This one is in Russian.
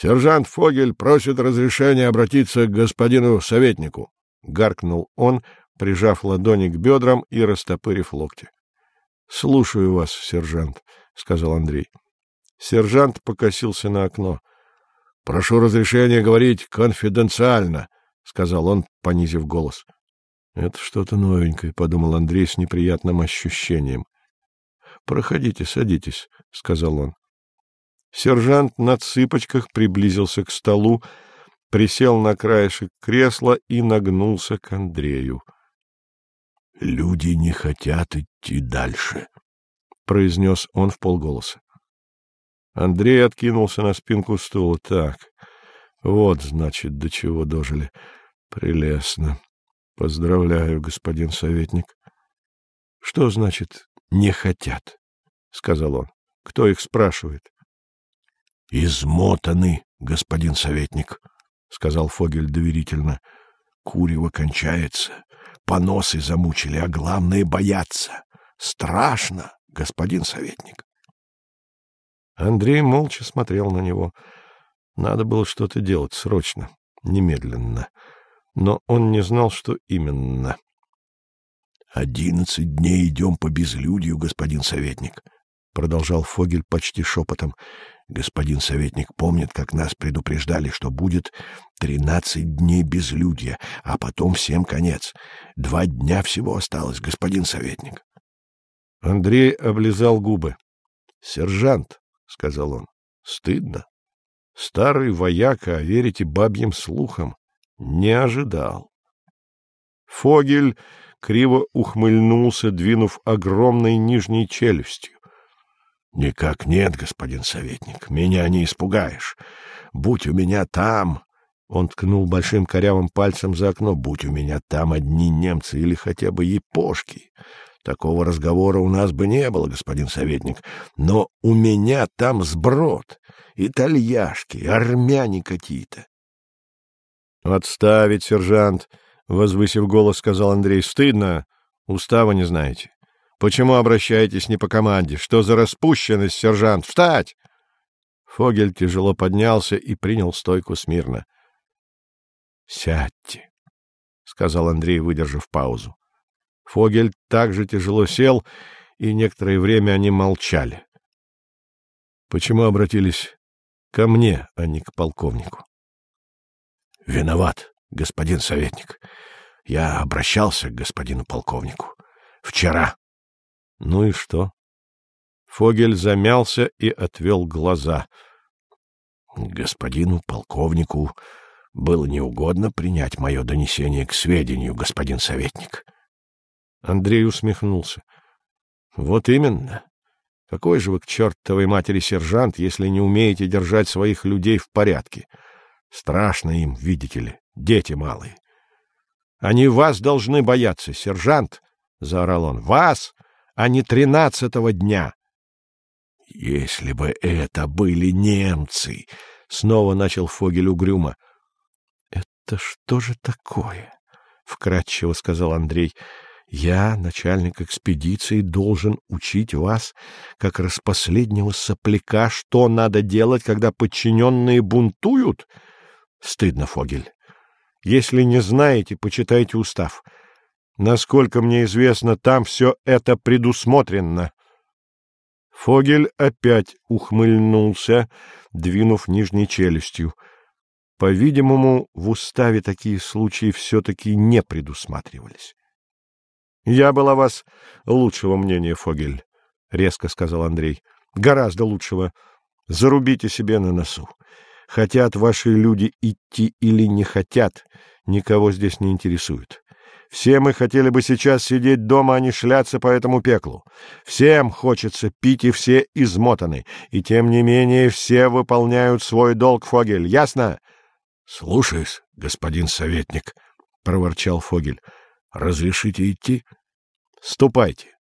Сержант Фогель просит разрешения обратиться к господину советнику, — гаркнул он, прижав ладони к бедрам и растопырив локти. — Слушаю вас, сержант, — сказал Андрей. Сержант покосился на окно. — Прошу разрешения говорить конфиденциально, — сказал он, понизив голос. — Это что-то новенькое, — подумал Андрей с неприятным ощущением. — Проходите, садитесь, — сказал он. Сержант на цыпочках приблизился к столу, присел на краешек кресла и нагнулся к Андрею. — Люди не хотят идти дальше, — произнес он в полголоса. Андрей откинулся на спинку стула. — Так, вот, значит, до чего дожили. Прелестно. Поздравляю, господин советник. — Что значит «не хотят»? — сказал он. — Кто их спрашивает? —— Измотаны, господин советник, — сказал Фогель доверительно. — Курево кончается, поносы замучили, а главное — бояться. Страшно, господин советник. Андрей молча смотрел на него. Надо было что-то делать срочно, немедленно. Но он не знал, что именно. — Одиннадцать дней идем по безлюдью, господин советник, — продолжал Фогель почти шепотом. Господин советник помнит, как нас предупреждали, что будет тринадцать дней безлюдья, а потом всем конец. Два дня всего осталось, господин советник. Андрей облизал губы. — Сержант, — сказал он, — стыдно. Старый вояка, а верите бабьим слухам, не ожидал. Фогель криво ухмыльнулся, двинув огромной нижней челюстью. — Никак нет, господин советник, меня не испугаешь. Будь у меня там... Он ткнул большим корявым пальцем за окно. «Будь у меня там одни немцы или хотя бы япошки. Такого разговора у нас бы не было, господин советник. Но у меня там сброд, итальяшки, армяне какие-то». «Отставить, сержант!» — возвысив голос, сказал Андрей. «Стыдно. Устава не знаете. Почему обращаетесь не по команде? Что за распущенность, сержант? Встать! Фогель тяжело поднялся и принял стойку смирно. — Сядьте, — сказал Андрей, выдержав паузу. Фогель также тяжело сел, и некоторое время они молчали. — Почему обратились ко мне, а не к полковнику? — Виноват, господин советник. Я обращался к господину полковнику. Вчера. Ну и что? Фогель замялся и отвел глаза. Господину полковнику было неугодно принять мое донесение к сведению, господин советник. Андрей усмехнулся. Вот именно. Какой же вы к чертовой матери сержант, если не умеете держать своих людей в порядке? Страшно им, видите ли, дети малые. Они вас должны бояться, сержант, — заорал он. — Вас! — а не тринадцатого дня. — Если бы это были немцы! — снова начал Фогель угрюмо. — Это что же такое? — вкратчиво сказал Андрей. — Я, начальник экспедиции, должен учить вас, как распоследнего сопляка, что надо делать, когда подчиненные бунтуют? Стыдно, Фогель. Если не знаете, почитайте устав. — Насколько мне известно, там все это предусмотрено. Фогель опять ухмыльнулся, двинув нижней челюстью. По-видимому, в уставе такие случаи все-таки не предусматривались. — Я был о вас лучшего мнения, Фогель, — резко сказал Андрей. — Гораздо лучшего. Зарубите себе на носу. Хотят ваши люди идти или не хотят, никого здесь не интересует. Все мы хотели бы сейчас сидеть дома, а не шляться по этому пеклу. Всем хочется пить, и все измотаны. И тем не менее все выполняют свой долг, Фогель. Ясно? — Слушаюсь, господин советник, — проворчал Фогель. — Разрешите идти? — Ступайте.